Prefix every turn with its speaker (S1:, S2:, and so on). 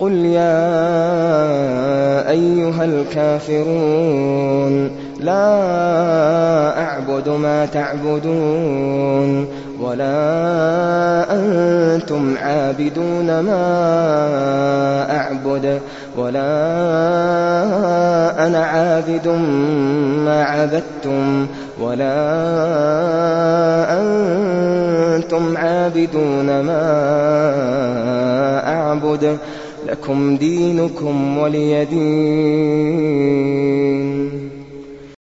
S1: قُلْ يَا أَيُّهَا الْكَافِرُونَ لَا أَعْبُدُ مَا تَعْبُدُونَ وَلَا أَنتُمْ عَابِدُونَ مَا أَعْبُدُ وَلَا أَنَا عَابِدٌ مَّا عَبَدتُّمْ وَلَا أَنتُمْ عَابِدُونَ مَا أَعْبُدُ لَكُمْ دِينُكُمْ وَلِيَ دِينِ.